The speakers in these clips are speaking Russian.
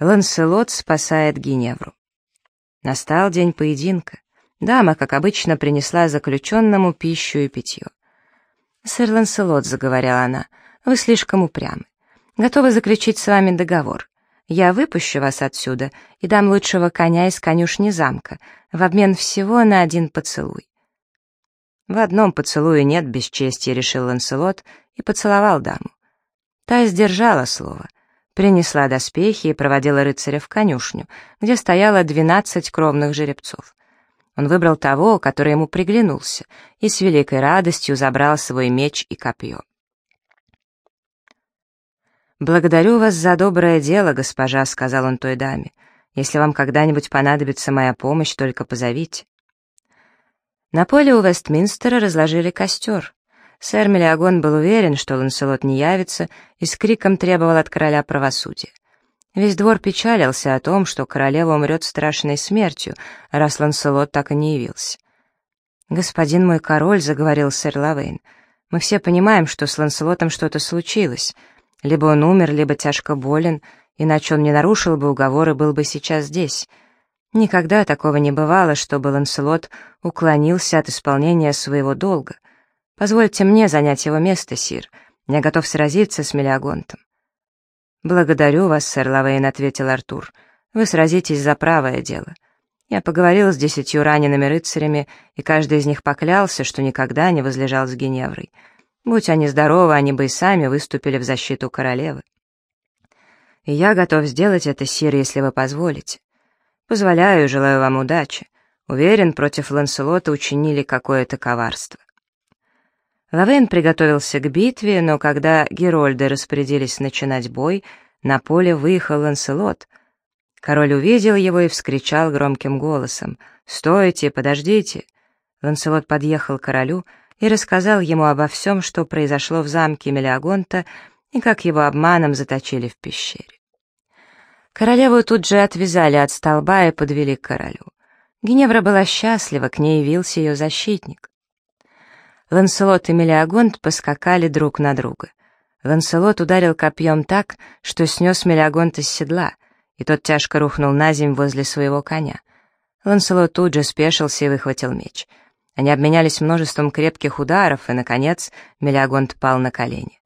Ланселот спасает Геневру. Настал день поединка. Дама, как обычно, принесла заключенному пищу и питье. «Сэр Ланселот», — заговорила она, — «вы слишком упрямы. Готовы заключить с вами договор. Я выпущу вас отсюда и дам лучшего коня из конюшни замка в обмен всего на один поцелуй». В одном поцелуе нет бесчестия, решил Ланселот и поцеловал даму. Та сдержала слово принесла доспехи и проводила рыцаря в конюшню, где стояло двенадцать кровных жеребцов. Он выбрал того, который ему приглянулся, и с великой радостью забрал свой меч и копье. «Благодарю вас за доброе дело, госпожа», — сказал он той даме. «Если вам когда-нибудь понадобится моя помощь, только позовите». На поле у Вестминстера разложили костер. Сэр Мелиагон был уверен, что Ланселот не явится, и с криком требовал от короля правосудия. Весь двор печалился о том, что королева умрет страшной смертью, раз Ланселот так и не явился. «Господин мой король», — заговорил сэр Лавейн, — «мы все понимаем, что с Ланселотом что-то случилось. Либо он умер, либо тяжко болен, иначе он не нарушил бы уговор и был бы сейчас здесь. Никогда такого не бывало, чтобы Ланселот уклонился от исполнения своего долга. Позвольте мне занять его место, сир. Я готов сразиться с Мелиагонтом». «Благодарю вас, сэр Лавейн», — ответил Артур. «Вы сразитесь за правое дело. Я поговорил с десятью ранеными рыцарями, и каждый из них поклялся, что никогда не возлежал с Геневрой. Будь они здоровы, они бы и сами выступили в защиту королевы. И я готов сделать это, сир, если вы позволите. Позволяю, желаю вам удачи. Уверен, против Ланселота учинили какое-то коварство. Лавейн приготовился к битве, но когда Герольды распорядились начинать бой, на поле выехал Ланселот. Король увидел его и вскричал громким голосом «Стойте, подождите!» Ланселот подъехал к королю и рассказал ему обо всем, что произошло в замке Мелиагонта и как его обманом заточили в пещере. Королеву тут же отвязали от столба и подвели к королю. Геневра была счастлива, к ней явился ее защитник. Ланселот и Мелиагонт поскакали друг на друга. Ланселот ударил копьем так, что снес Мелиагонта с седла, и тот тяжко рухнул на земь возле своего коня. Ланселот тут же спешился и выхватил меч. Они обменялись множеством крепких ударов, и, наконец, Мелиагонт пал на колени.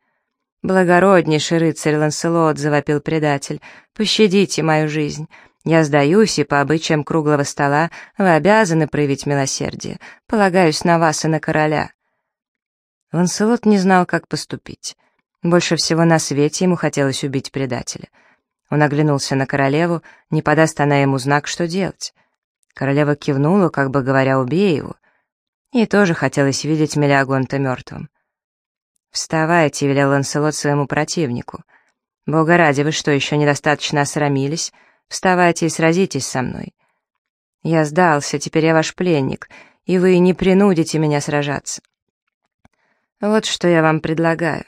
«Благороднейший рыцарь Ланселот», — завопил предатель, — «пощадите мою жизнь. Я сдаюсь, и по обычаям круглого стола вы обязаны проявить милосердие. Полагаюсь на вас и на короля». Ланселот не знал, как поступить. Больше всего на свете ему хотелось убить предателя. Он оглянулся на королеву, не подаст она ему знак, что делать. Королева кивнула, как бы говоря, убей его. Ей тоже хотелось видеть Мелиагонта мертвым. «Вставайте», — велел Ланселот своему противнику. «Бога ради, вы что, еще недостаточно осрамились? Вставайте и сразитесь со мной». «Я сдался, теперь я ваш пленник, и вы не принудите меня сражаться». Вот что я вам предлагаю.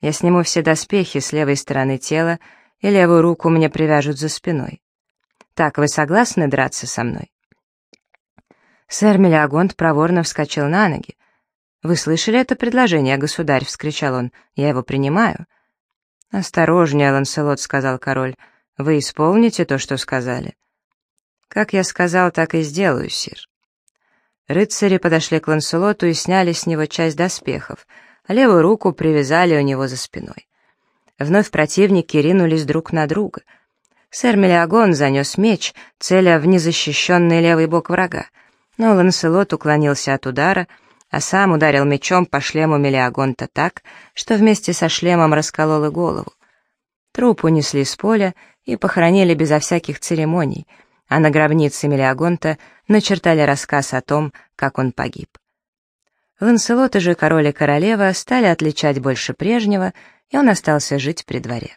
Я сниму все доспехи с левой стороны тела, и левую руку мне привяжут за спиной. Так, вы согласны драться со мной?» Сэр Мелиагонт проворно вскочил на ноги. «Вы слышали это предложение, государь?» — вскричал он. «Я его принимаю». «Осторожнее, Ланселот», — сказал король. «Вы исполните то, что сказали». «Как я сказал, так и сделаю, сир». Рыцари подошли к Ланселоту и сняли с него часть доспехов, а левую руку привязали у него за спиной. Вновь противники ринулись друг на друга. Сэр Мелиагон занес меч, целя в незащищенный левый бок врага, но Ланселот уклонился от удара, а сам ударил мечом по шлему Мелиагонта так, что вместе со шлемом расколол и голову. Труп унесли с поля и похоронили безо всяких церемоний — а на гробнице Мелиагонта начертали рассказ о том, как он погиб. Ланселота же король и королева стали отличать больше прежнего, и он остался жить при дворе.